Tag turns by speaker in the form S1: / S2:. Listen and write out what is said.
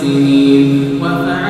S1: سنين وفعل